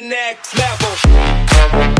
next level.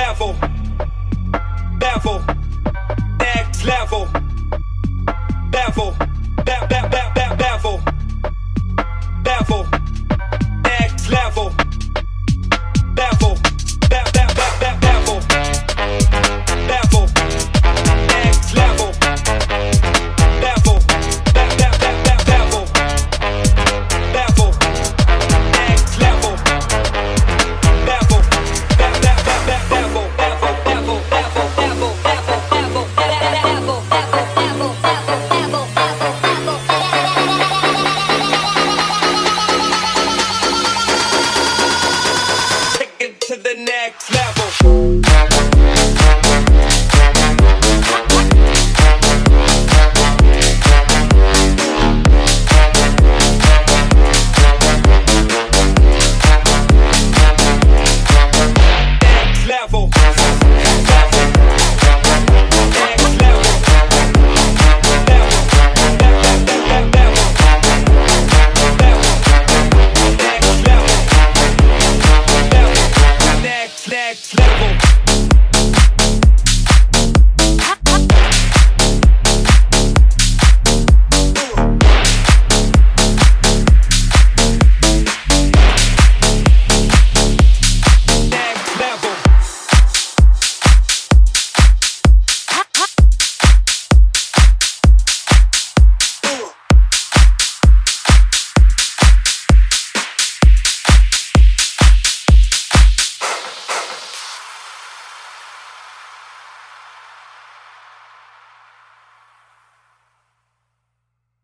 level. Level. Next level. Level. Level. Level. Level. level.